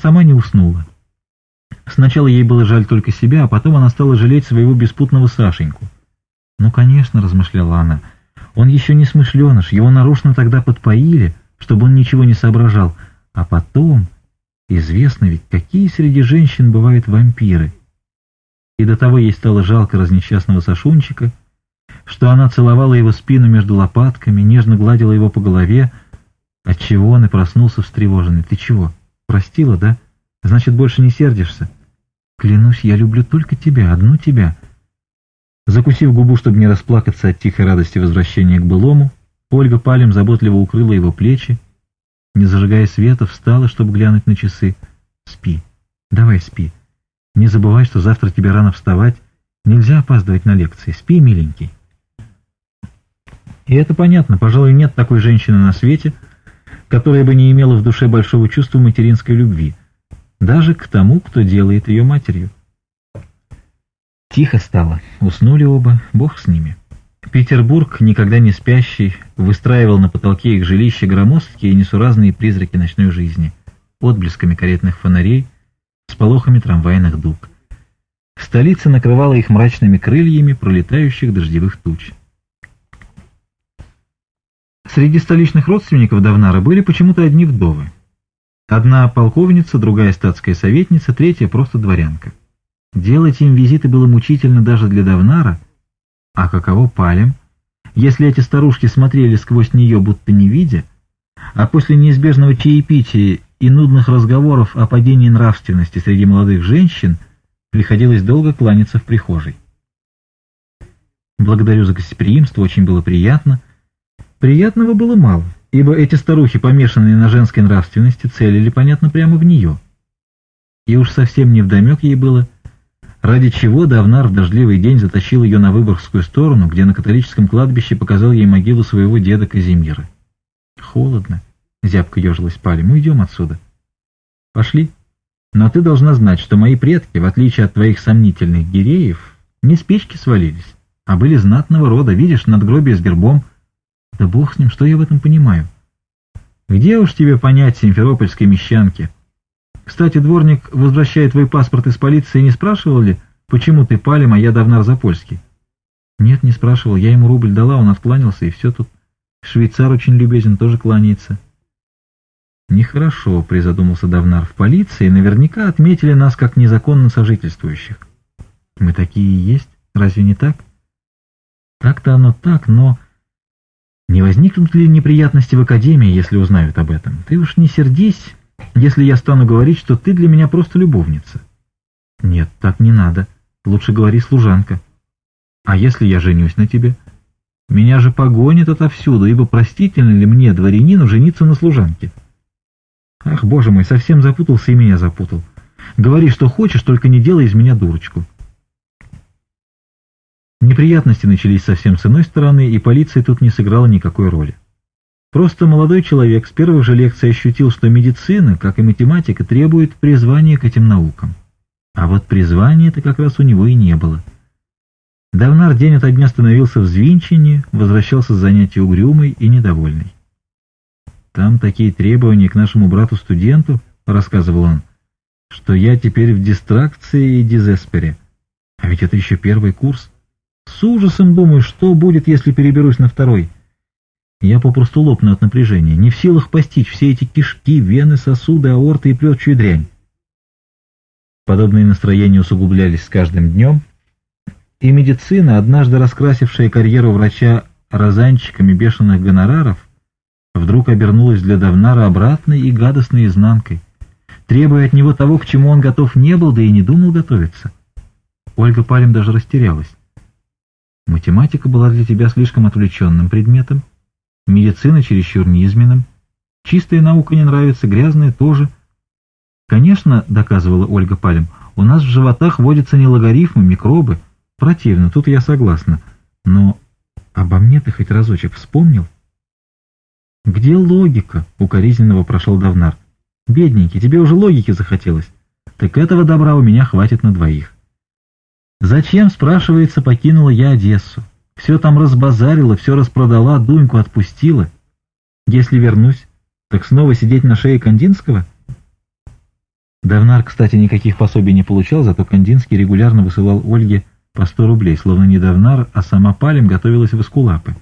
сама не уснула. Сначала ей было жаль только себя, а потом она стала жалеть своего беспутного Сашеньку. «Ну, конечно», — размышляла она, — «он еще не смышленыш, его нарочно тогда подпоили, чтобы он ничего не соображал, а потом...» Известно ведь, какие среди женщин бывают вампиры. И до того ей стало жалко разнесчастного Сашунчика, что она целовала его спину между лопатками, нежно гладила его по голове, отчего он и проснулся встревоженный. «Ты чего?» Простила, да? Значит, больше не сердишься? Клянусь, я люблю только тебя, одну тебя. Закусив губу, чтобы не расплакаться от тихой радости возвращения к былому, Ольга палем заботливо укрыла его плечи, не зажигая света, встала, чтобы глянуть на часы. Спи. Давай спи. Не забывай, что завтра тебе рано вставать. Нельзя опаздывать на лекции. Спи, миленький. И это понятно. Пожалуй, нет такой женщины на свете — которая бы не имела в душе большого чувства материнской любви, даже к тому, кто делает ее матерью. Тихо стало, уснули оба, бог с ними. Петербург, никогда не спящий, выстраивал на потолке их жилища громоздкие и несуразные призраки ночной жизни, отблесками каретных фонарей, с полохами трамвайных дуг. Столица накрывала их мрачными крыльями пролетающих дождевых туч. Среди столичных родственников Давнара были почему-то одни вдовы. Одна полковница, другая статская советница, третья просто дворянка. Делать им визиты было мучительно даже для Давнара, а каково палим, если эти старушки смотрели сквозь нее, будто не видя, а после неизбежного чаепития и нудных разговоров о падении нравственности среди молодых женщин приходилось долго кланяться в прихожей. Благодарю за гостеприимство, очень было приятно — Приятного было мало, ибо эти старухи, помешанные на женской нравственности, целили, понятно, прямо в нее. И уж совсем не невдомек ей было, ради чего Давнар в дождливый день затащил ее на Выборгскую сторону, где на католическом кладбище показал ей могилу своего деда Казимира. «Холодно», — зябко ежилась Пали, — «мы «Ну, идем отсюда». «Пошли. Но ты должна знать, что мои предки, в отличие от твоих сомнительных гиреев, не с печки свалились, а были знатного рода, видишь, надгробие с гербом — да бог с ним, что я в этом понимаю? Где уж тебе понять симферопольской мещанки? Кстати, дворник, возвращая твой паспорт из полиции, не спрашивал ли, почему ты палим, а я давнар Запольский? Нет, не спрашивал, я ему рубль дала, он откланялся, и все тут. Швейцар очень любезен, тоже кланяется. Нехорошо, призадумался Давнар, в полиции наверняка отметили нас как незаконно сожительствующих. Мы такие и есть, разве не так? Так-то оно так, но... Возникнут ли неприятности в Академии, если узнают об этом? Ты уж не сердись, если я стану говорить, что ты для меня просто любовница. Нет, так не надо. Лучше говори служанка. А если я женюсь на тебе? Меня же погонят отовсюду, ибо простительно ли мне, дворянину, жениться на служанке? Ах, боже мой, совсем запутался и меня запутал. Говори, что хочешь, только не делай из меня дурочку. Неприятности начались совсем с иной стороны, и полиция тут не сыграла никакой роли. Просто молодой человек с первых же лекций ощутил, что медицина, как и математика, требует призвания к этим наукам. А вот призвания-то как раз у него и не было. Давнар день ото дня становился взвинченнее, возвращался с занятий угрюмый и недовольный. «Там такие требования к нашему брату-студенту», — рассказывал он, — «что я теперь в дистракции и дизеспере. А ведь это еще первый курс». С ужасом думаю, что будет, если переберусь на второй. Я попросту лопну от напряжения, не в силах постичь все эти кишки, вены, сосуды, аорты и прочую дрянь. Подобные настроения усугублялись с каждым днем, и медицина, однажды раскрасившая карьеру врача розанчиками бешеных гонораров, вдруг обернулась для Давнара обратной и гадостной изнанкой, требуя от него того, к чему он готов не был, да и не думал готовиться. Ольга Палем даже растерялась математика была для тебя слишком отвлеченным предметом, медицина чересчур низменным, чистая наука не нравится, грязная тоже. Конечно, доказывала Ольга Палем, у нас в животах водятся не логарифмы, а микробы. Противно, тут я согласна. Но обо мне ты хоть разочек вспомнил? Где логика? Укоризненного прошел Давнар. Бедненький, тебе уже логики захотелось. Так этого добра у меня хватит на двоих. Зачем, спрашивается, покинула я Одессу? Все там разбазарила, все распродала, Дуньку отпустила. Если вернусь, так снова сидеть на шее Кандинского? Давнар, кстати, никаких пособий не получал, зато Кандинский регулярно высылал Ольге по сто рублей, словно не Давнар, а сама Палем готовилась в Эскулапы.